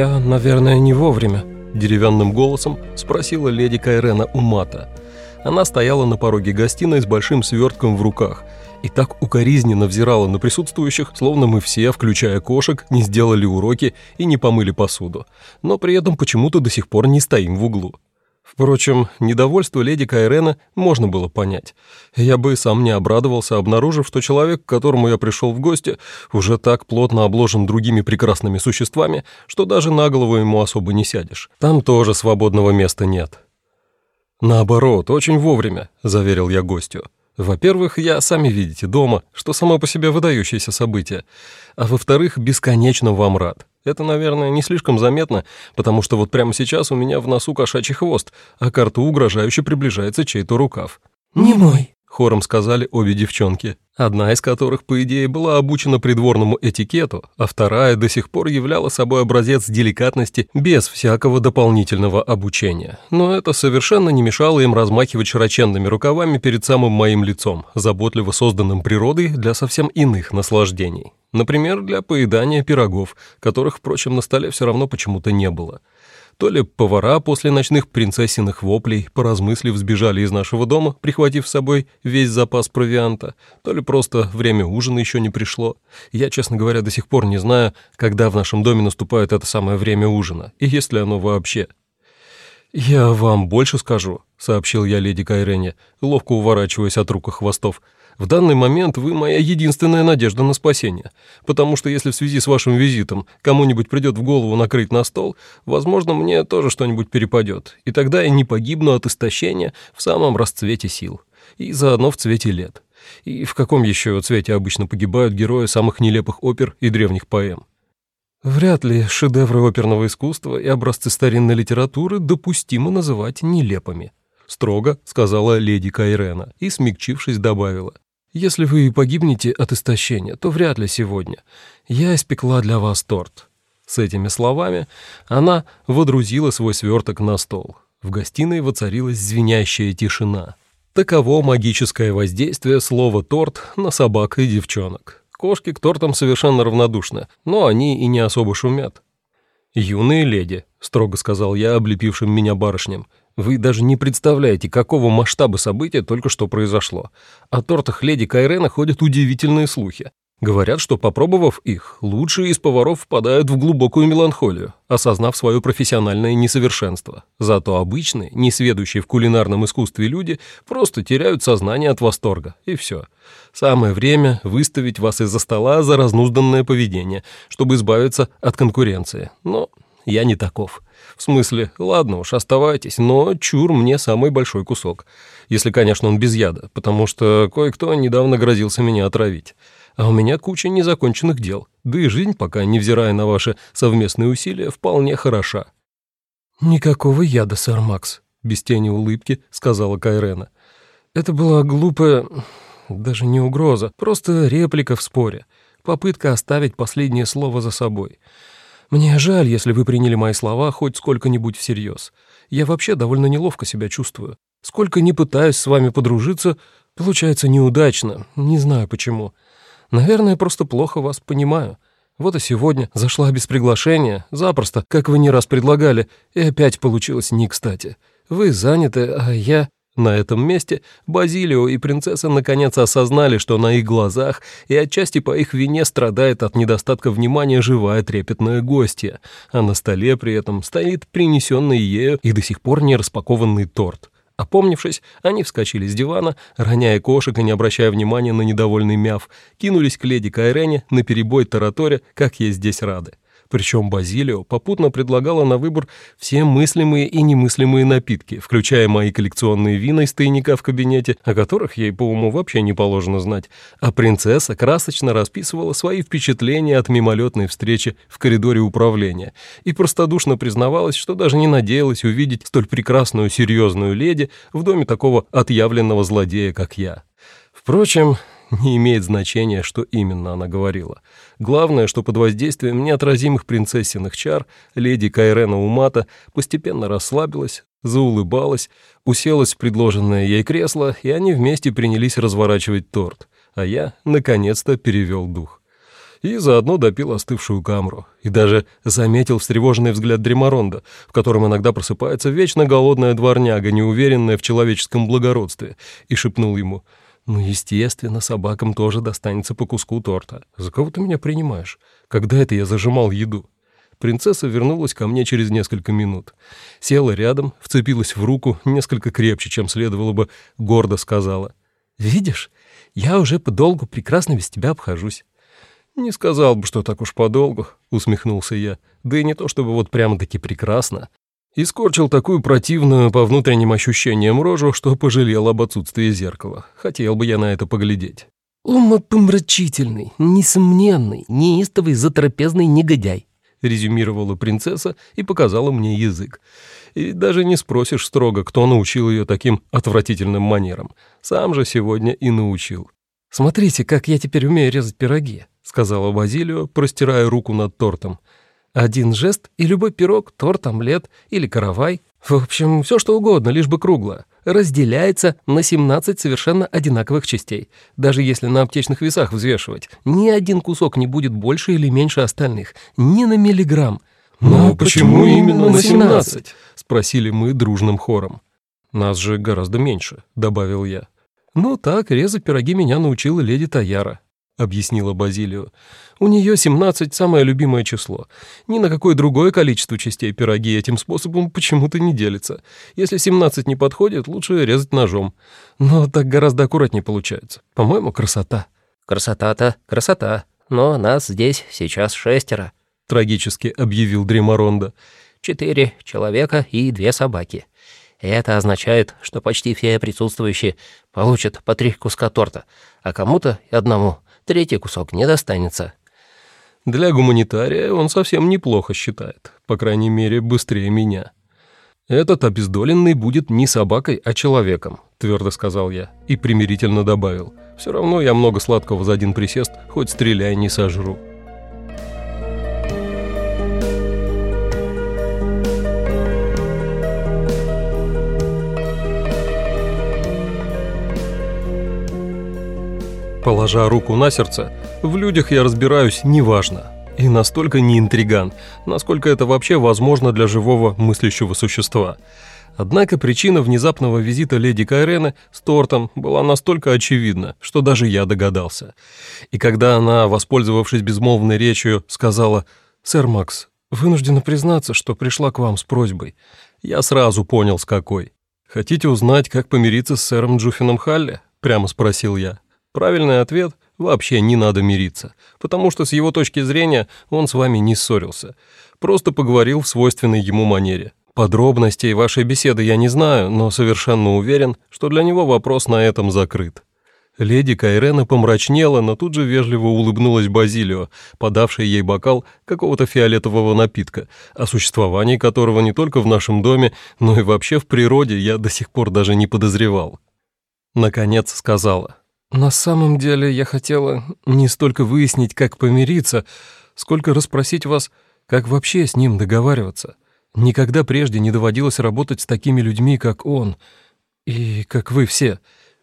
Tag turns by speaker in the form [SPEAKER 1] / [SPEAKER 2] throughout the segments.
[SPEAKER 1] «Я, наверное, не вовремя», – деревянным голосом спросила леди Кайрена у Мата. Она стояла на пороге гостиной с большим свертком в руках и так укоризненно взирала на присутствующих, словно мы все, включая кошек, не сделали уроки и не помыли посуду, но при этом почему-то до сих пор не стоим в углу. Впрочем, недовольство леди Кайрена можно было понять. Я бы сам не обрадовался, обнаружив, что человек, к которому я пришел в гости, уже так плотно обложен другими прекрасными существами, что даже на голову ему особо не сядешь. Там тоже свободного места нет. «Наоборот, очень вовремя», — заверил я гостю. Во-первых, я, сами видите, дома, что само по себе выдающееся событие. А во-вторых, бесконечно вам рад. Это, наверное, не слишком заметно, потому что вот прямо сейчас у меня в носу кошачий хвост, а к рту угрожающе приближается чей-то рукав.
[SPEAKER 2] «Не мой»,
[SPEAKER 1] хором сказали обе девчонки, одна из которых, по идее, была обучена придворному этикету, а вторая до сих пор являла собой образец деликатности без всякого дополнительного обучения. Но это совершенно не мешало им размахивать широченными рукавами перед самым моим лицом, заботливо созданным природой для совсем иных наслаждений. Например, для поедания пирогов, которых, впрочем, на столе все равно почему-то не было. То ли повара после ночных принцессиных воплей, поразмыслив, сбежали из нашего дома, прихватив с собой весь запас провианта, то ли просто время ужина еще не пришло. Я, честно говоря, до сих пор не знаю, когда в нашем доме наступает это самое время ужина, и есть ли оно вообще. «Я вам больше скажу», — сообщил я леди Кайрене, ловко уворачиваясь от рук и хвостов, — в данный момент вы моя единственная надежда на спасение, потому что если в связи с вашим визитом кому-нибудь придет в голову накрыть на стол, возможно, мне тоже что-нибудь перепадет, и тогда я не погибну от истощения в самом расцвете сил, и заодно в цвете лет. И в каком еще цвете обычно погибают герои самых нелепых опер и древних поэм? Вряд ли шедевры оперного искусства и образцы старинной литературы допустимо называть нелепыми. Строго сказала леди Кайрена и, смягчившись, добавила. Если вы погибнете от истощения, то вряд ли сегодня. Я испекла для вас торт». С этими словами она водрузила свой сверток на стол. В гостиной воцарилась звенящая тишина. Таково магическое воздействие слова «торт» на собак и девчонок. Кошки к тортам совершенно равнодушны, но они и не особо шумят. «Юные леди», — строго сказал я облепившим меня барышням, — вы даже не представляете, какого масштаба события только что произошло. О тортах леди Кайрена ходят удивительные слухи. Говорят, что, попробовав их, лучшие из поваров впадают в глубокую меланхолию, осознав свое профессиональное несовершенство. Зато обычные, несведущие в кулинарном искусстве люди просто теряют сознание от восторга, и все. Самое время выставить вас из-за стола за разнузданное поведение, чтобы избавиться от конкуренции. Но я не таков. В смысле, ладно уж, оставайтесь, но чур мне самый большой кусок. Если, конечно, он без яда, потому что кое-кто недавно грозился меня отравить. А у меня куча незаконченных дел, да и жизнь пока, невзирая на ваши совместные усилия, вполне хороша». «Никакого яда, сэр Макс», — без тени улыбки сказала Кайрена. «Это была глупая, даже не угроза, просто реплика в споре, попытка оставить последнее слово за собой». «Мне жаль, если вы приняли мои слова хоть сколько-нибудь всерьез. Я вообще довольно неловко себя чувствую. Сколько ни пытаюсь с вами подружиться, получается неудачно, не знаю почему. Наверное, просто плохо вас понимаю. Вот и сегодня зашла без приглашения, запросто, как вы не раз предлагали, и опять получилось не кстати. Вы заняты, а я...» На этом месте Базилио и принцесса наконец осознали, что на их глазах и отчасти по их вине страдает от недостатка внимания живая трепетная гостья, а на столе при этом стоит принесенный ею и до сих пор не распакованный торт. Опомнившись, они вскочили с дивана, роняя кошек и не обращая внимания на недовольный мяв, кинулись к леди Кайрене на перебой тараторе, как ей здесь рады. Причем Базилио попутно предлагала на выбор все мыслимые и немыслимые напитки, включая мои коллекционные вина из тайника в кабинете, о которых ей по уму вообще не положено знать, а принцесса красочно расписывала свои впечатления от мимолетной встречи в коридоре управления и простодушно признавалась, что даже не надеялась увидеть столь прекрасную серьезную леди в доме такого отъявленного злодея, как я. Впрочем, не имеет значения, что именно она говорила. Главное, что под воздействием неотразимых принцессиных чар леди Кайрена Умата постепенно расслабилась, заулыбалась, уселась в предложенное ей кресло, и они вместе принялись разворачивать торт, а я, наконец-то, перевел дух. и заодно допил остывшую камру. И даже заметил встревоженный взгляд Дреморонда, в котором иногда просыпается вечно голодная дворняга, неуверенная в человеческом благородстве, и шепнул ему «Ну, естественно, собакам тоже достанется по куску торта. За кого ты меня принимаешь? Когда это я зажимал еду?» Принцесса вернулась ко мне через несколько минут. Села рядом, вцепилась в руку, несколько крепче, чем следовало бы, гордо сказала. «Видишь, я уже подолгу прекрасно без тебя обхожусь». «Не сказал бы, что так уж подолгу», — усмехнулся я. «Да и не то чтобы вот прямо-таки прекрасно». И скорчил такую противную по внутренним ощущениям рожу, что пожалел об отсутствии зеркала. Хотел бы я на это поглядеть.
[SPEAKER 2] «Умопомрачительный, несомненный, неистовый затрапезный негодяй», —
[SPEAKER 1] резюмировала принцесса и показала мне язык. И даже не спросишь строго, кто научил ее таким отвратительным манерам. Сам же сегодня и научил.
[SPEAKER 2] «Смотрите, как я теперь умею резать пироги», — сказала Базилио, простирая руку над тортом. «Один жест, и любой пирог, торт, омлет или каравай, в общем, все что угодно, лишь бы круглое, разделяется на 17 совершенно одинаковых частей. Даже если на аптечных весах взвешивать, ни один кусок не будет больше или меньше остальных, ни на миллиграмм.
[SPEAKER 1] «Но ну, почему, почему именно на 17?» — спросили мы дружным хором. «Нас же гораздо меньше», — добавил я. «Ну так, резать пироги меня научила леди Таяра», — объяснила Базилио. «У нее 17 — самое любимое число. Ни на какое другое количество частей пироги этим способом почему-то не делится. Если 17 не подходит, лучше резать ножом. Но так гораздо аккуратнее получается. По-моему, красота».
[SPEAKER 2] «Красота-то красота, но нас здесь сейчас шестеро», —
[SPEAKER 1] трагически объявил Дремаронда.
[SPEAKER 2] «Четыре человека и две собаки». Это означает, что почти все присутствующие получат по три куска торта, а кому-то и одному третий кусок не достанется.
[SPEAKER 1] Для гуманитария он совсем неплохо считает, по крайней мере, быстрее меня. «Этот обездоленный будет не собакой, а человеком», — твердо сказал я и примирительно добавил. «Все равно я много сладкого за один присест, хоть стреляй не сожру». Положа руку на сердце, в людях я разбираюсь неважно. И настолько не интриган, насколько это вообще возможно для живого мыслящего существа. Однако причина внезапного визита леди Кайрены с тортом была настолько очевидна, что даже я догадался. И когда она, воспользовавшись безмолвной речью, сказала «Сэр Макс, вынуждена признаться, что пришла к вам с просьбой», я сразу понял, с какой. «Хотите узнать, как помириться с сэром Джуфином Халли?» — прямо спросил я. Правильный ответ – вообще не надо мириться, потому что с его точки зрения он с вами не ссорился. Просто поговорил в свойственной ему манере. Подробностей вашей беседы я не знаю, но совершенно уверен, что для него вопрос на этом закрыт. Леди Кайрена помрачнела, но тут же вежливо улыбнулась Базилио, подавшей ей бокал какого-то фиолетового напитка, о существовании которого не только в нашем доме, но и вообще в природе я до сих пор даже не подозревал. Наконец сказала. «На самом деле я хотела не столько выяснить, как помириться, сколько расспросить вас, как вообще с ним договариваться. Никогда прежде не доводилось работать с такими людьми, как он, и как вы все.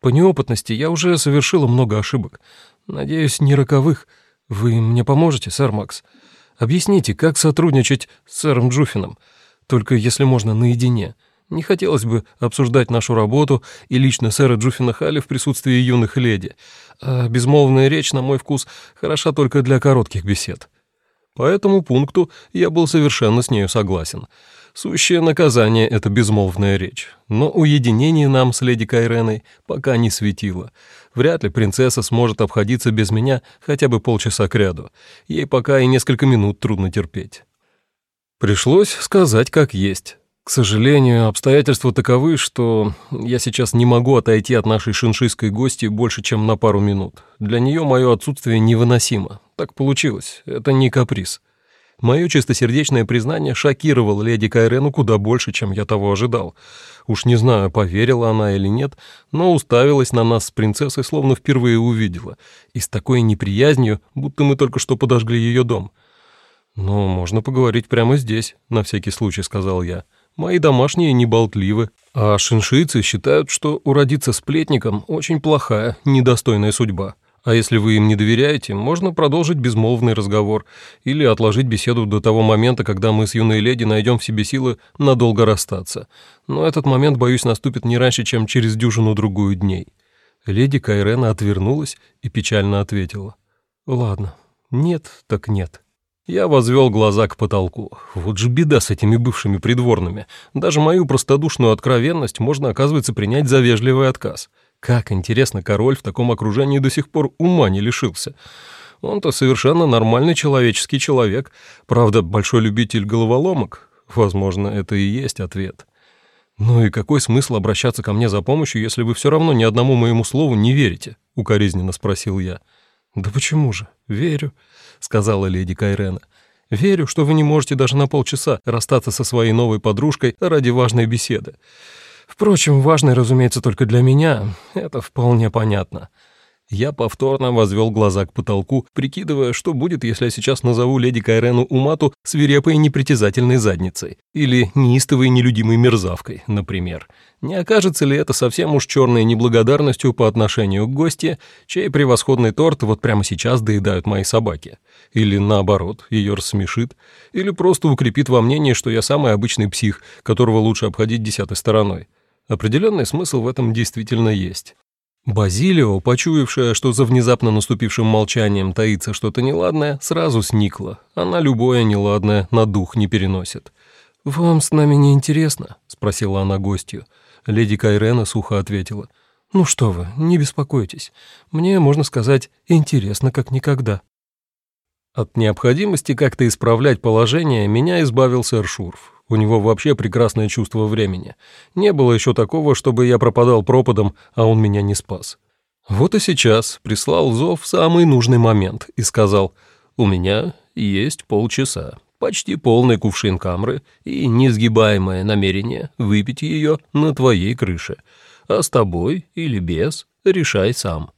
[SPEAKER 1] По неопытности я уже совершила много ошибок. Надеюсь, не роковых. Вы мне поможете, сэр Макс? Объясните, как сотрудничать с сэром Джуфином, только если можно наедине». Не хотелось бы обсуждать нашу работу и лично сэра Джуффина Халли в присутствии юных леди, а безмолвная речь, на мой вкус, хороша только для коротких бесед. По этому пункту я был совершенно с нею согласен. Сущее наказание — это безмолвная речь. Но уединение нам с леди Кайреной пока не светило. Вряд ли принцесса сможет обходиться без меня хотя бы полчаса кряду. Ей пока и несколько минут трудно терпеть. Пришлось сказать как есть. К сожалению, обстоятельства таковы, что я сейчас не могу отойти от нашей шиншийской гости больше, чем на пару минут. Для нее мое отсутствие невыносимо. Так получилось. Это не каприз. Мое чистосердечное признание шокировало леди Кайрену куда больше, чем я того ожидал. Уж не знаю, поверила она или нет, но уставилась на нас с принцессой, словно впервые увидела, и с такой неприязнью, будто мы только что подожгли ее дом. «Ну, можно поговорить прямо здесь», — на всякий случай сказал я. Мои домашние не болтливы, а шиншийцы считают, что уродиться сплетником очень плохая, недостойная судьба. А если вы им не доверяете, можно продолжить безмолвный разговор или отложить беседу до того момента, когда мы с юной леди найдем в себе силы надолго расстаться. Но этот момент, боюсь, наступит не раньше, чем через дюжину-другую дней». Леди Кайрена отвернулась и печально ответила. «Ладно, нет так нет». Я возвел глаза к потолку. Вот же беда с этими бывшими придворными. Даже мою простодушную откровенность можно, оказывается, принять за вежливый отказ. Как интересно, король в таком окружении до сих пор ума не лишился. Он-то совершенно нормальный человеческий человек. Правда, большой любитель головоломок. Возможно, это и есть ответ. «Ну и какой смысл обращаться ко мне за помощью, если вы все равно ни одному моему слову не верите?» — укоризненно спросил я. «Да почему же? Верю», — сказала леди Кайрена. «Верю, что вы не можете даже на полчаса расстаться со своей новой подружкой ради важной беседы. Впрочем, важной, разумеется, только для меня. Это вполне понятно. Я повторно возвел глаза к потолку, прикидывая, что будет, если я сейчас назову леди Кайрену Умату свирепой непритязательной задницей или неистовой нелюдимой мерзавкой, например. Не окажется ли это совсем уж черной неблагодарностью по отношению к гости, чей превосходный торт вот прямо сейчас доедают мои собаки? Или наоборот, ее рассмешит? Или просто укрепит во мнении, что я самый обычный псих, которого лучше обходить десятой стороной? Определенный смысл в этом действительно есть. Базилио, почуявшая, что за внезапно наступившим молчанием таится что-то неладное, сразу сникла. Она любое неладное на дух не переносит. «Вам с нами не интересно?» — спросила она гостью. Леди Кайрена сухо ответила. «Ну что вы, не беспокойтесь. Мне, можно сказать, интересно как никогда». От необходимости как-то исправлять положение меня избавил сэр Шурф. У него вообще прекрасное чувство времени. Не было еще такого, чтобы я пропадал пропадом, а он меня не спас. Вот и сейчас прислал зов в самый нужный момент и сказал, «У меня есть полчаса, почти полный кувшин камры и несгибаемое намерение выпить ее на твоей крыше, а с тобой или без решай сам».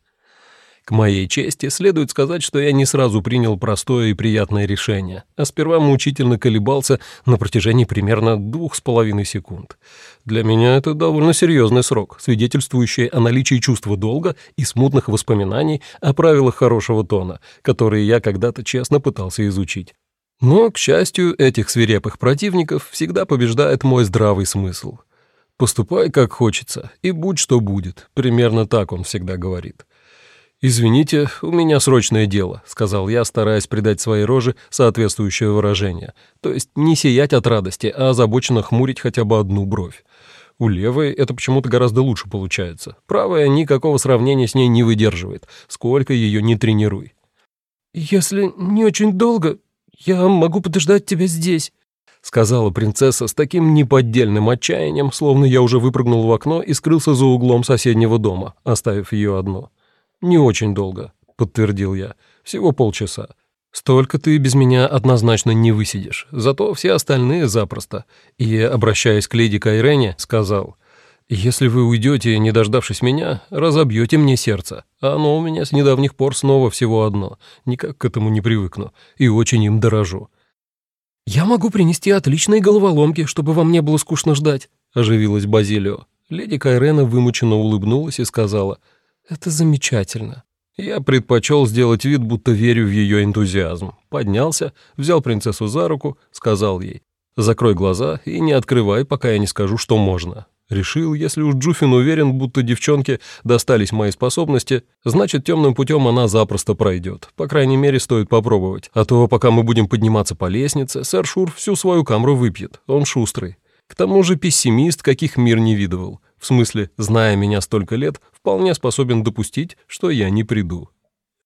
[SPEAKER 1] К моей чести следует сказать, что я не сразу принял простое и приятное решение, а сперва мучительно колебался на протяжении примерно двух с половиной секунд. Для меня это довольно серьезный срок, свидетельствующий о наличии чувства долга и смутных воспоминаний о правилах хорошего тона, которые я когда-то честно пытался изучить. Но, к счастью, этих свирепых противников всегда побеждает мой здравый смысл. «Поступай, как хочется, и будь что будет», примерно так он всегда говорит. «Извините, у меня срочное дело», — сказал я, стараясь придать своей роже соответствующее выражение. То есть не сиять от радости, а озабоченно хмурить хотя бы одну бровь. У левой это почему-то гораздо лучше получается. Правая никакого сравнения с ней не выдерживает, сколько ее не тренируй. «Если не очень долго, я могу подождать тебя здесь», — сказала принцесса с таким неподдельным отчаянием, словно я уже выпрыгнул в окно и скрылся за углом соседнего дома, оставив ее одну. «Не очень долго», — подтвердил я. «Всего полчаса. Столько ты без меня однозначно не высидишь, зато все остальные запросто». И, обращаясь к леди Кайрене, сказал, «Если вы уйдете, не дождавшись меня, разобьете мне сердце. А оно у меня с недавних пор снова всего одно. Никак к этому не привыкну и очень им дорожу». «Я могу принести отличные головоломки, чтобы вам не было скучно ждать», — оживилась Базилио. Леди Кайрена вымученно улыбнулась и сказала — это замечательно. Я предпочел сделать вид, будто верю в ее энтузиазм. Поднялся, взял принцессу за руку, сказал ей, «Закрой глаза и не открывай, пока я не скажу, что можно». Решил, если уж Джуфин уверен, будто девчонке достались мои способности, значит, темным путем она запросто пройдет. По крайней мере, стоит попробовать. А то, пока мы будем подниматься по лестнице, сэр Шур всю свою камру выпьет. Он шустрый. К тому же пессимист, каких мир не видывал. В смысле, зная меня столько лет, вполне способен допустить, что я не приду.